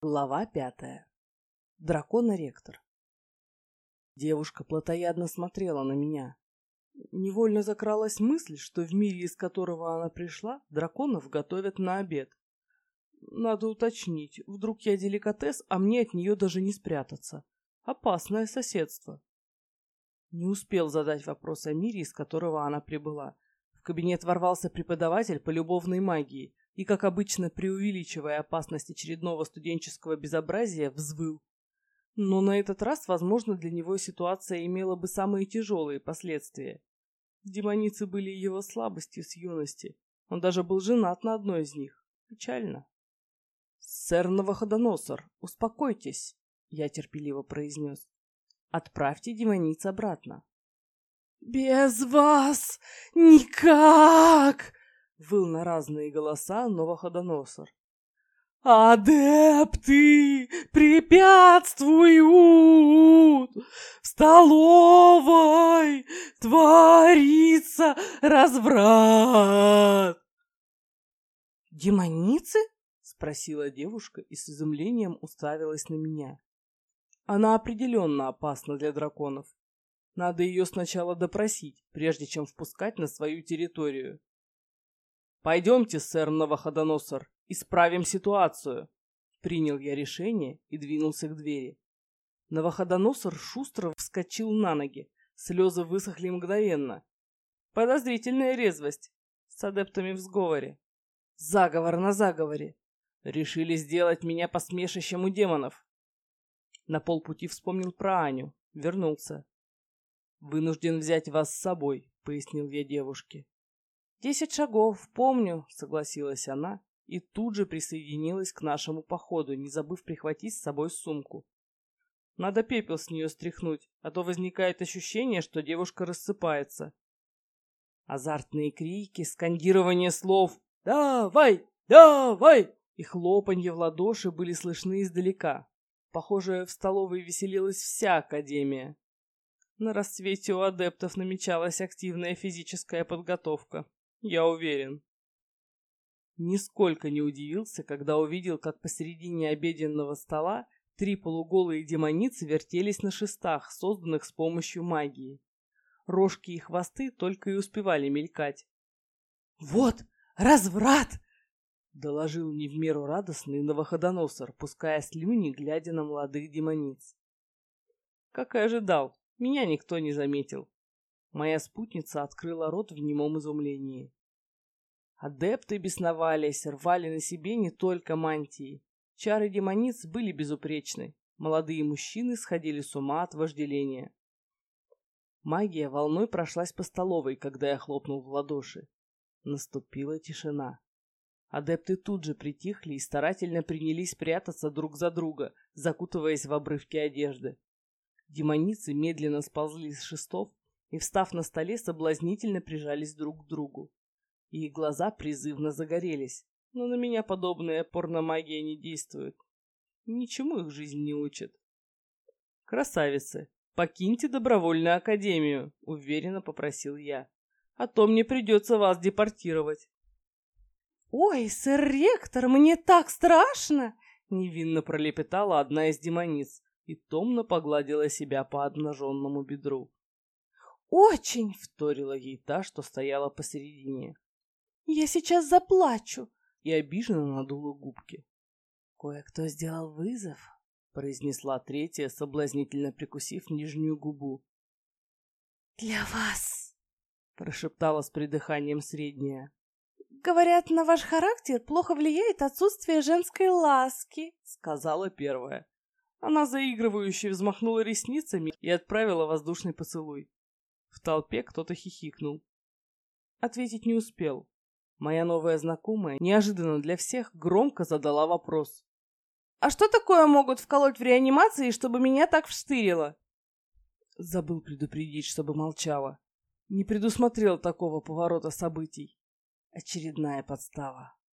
Глава пятая. Дракона-ректор. Девушка плотоядно смотрела на меня. Невольно закралась мысль, что в мире, из которого она пришла, драконов готовят на обед. Надо уточнить, вдруг я деликатес, а мне от нее даже не спрятаться. Опасное соседство. Не успел задать вопрос о мире, из которого она прибыла. В кабинет ворвался преподаватель по любовной магии и, как обычно, преувеличивая опасность очередного студенческого безобразия, взвыл. Но на этот раз, возможно, для него ситуация имела бы самые тяжелые последствия. Демоницы были его слабостью с юности. Он даже был женат на одной из них. Печально. «Сэр Новоходоносор, успокойтесь», — я терпеливо произнес. «Отправьте демониц обратно». «Без вас никак!» Выл на разные голоса Новоходоносор. «Адепты препятствуют! В столовой творится разврат!» «Демоницы?» — спросила девушка и с изумлением уставилась на меня. «Она определенно опасна для драконов. Надо ее сначала допросить, прежде чем впускать на свою территорию. «Пойдемте, сэр Новоходоносор, исправим ситуацию!» Принял я решение и двинулся к двери. Новоходоносор шустро вскочил на ноги. Слезы высохли мгновенно. Подозрительная резвость. С адептами в сговоре. Заговор на заговоре. Решили сделать меня посмешищем у демонов. На полпути вспомнил про Аню. Вернулся. «Вынужден взять вас с собой», — пояснил я девушке. «Десять шагов, помню», — согласилась она и тут же присоединилась к нашему походу, не забыв прихватить с собой сумку. Надо пепел с нее стряхнуть, а то возникает ощущение, что девушка рассыпается. Азартные крики, скандирование слов «Давай! Давай!» и хлопанье в ладоши были слышны издалека. Похоже, в столовой веселилась вся академия. На рассвете у адептов намечалась активная физическая подготовка. Я уверен. Нисколько не удивился, когда увидел, как посередине обеденного стола три полуголые демоницы вертелись на шестах, созданных с помощью магии. Рожки и хвосты только и успевали мелькать. «Вот разврат!» — доложил не в меру радостный новоходоносор, пуская слюни, глядя на молодых демониц. Как и ожидал, меня никто не заметил. Моя спутница открыла рот в немом изумлении. Адепты бесновались, рвали на себе не только мантии. Чары демониц были безупречны. Молодые мужчины сходили с ума от вожделения. Магия волной прошлась по столовой, когда я хлопнул в ладоши. Наступила тишина. Адепты тут же притихли и старательно принялись прятаться друг за друга, закутываясь в обрывки одежды. Демоницы медленно сползли с шестов и, встав на столе, соблазнительно прижались друг к другу. Их глаза призывно загорелись, но на меня подобная порномагия не действует. Ничему их жизнь не учит. «Красавицы, покиньте добровольную академию», — уверенно попросил я. «А то мне придется вас депортировать». «Ой, сэр-ректор, мне так страшно!» — невинно пролепетала одна из демониц и томно погладила себя по обнаженному бедру. «Очень!» — вторила ей та, что стояла посередине. «Я сейчас заплачу!» и обиженно надула губки. «Кое-кто сделал вызов», — произнесла третья, соблазнительно прикусив нижнюю губу. «Для вас», — прошептала с придыханием средняя. «Говорят, на ваш характер плохо влияет отсутствие женской ласки», — сказала первая. Она заигрывающе взмахнула ресницами и отправила воздушный поцелуй. Толпе кто-то хихикнул. Ответить не успел. Моя новая знакомая неожиданно для всех громко задала вопрос. «А что такое могут вколоть в реанимации, чтобы меня так вштырило?» Забыл предупредить, чтобы молчала. Не предусмотрел такого поворота событий. Очередная подстава.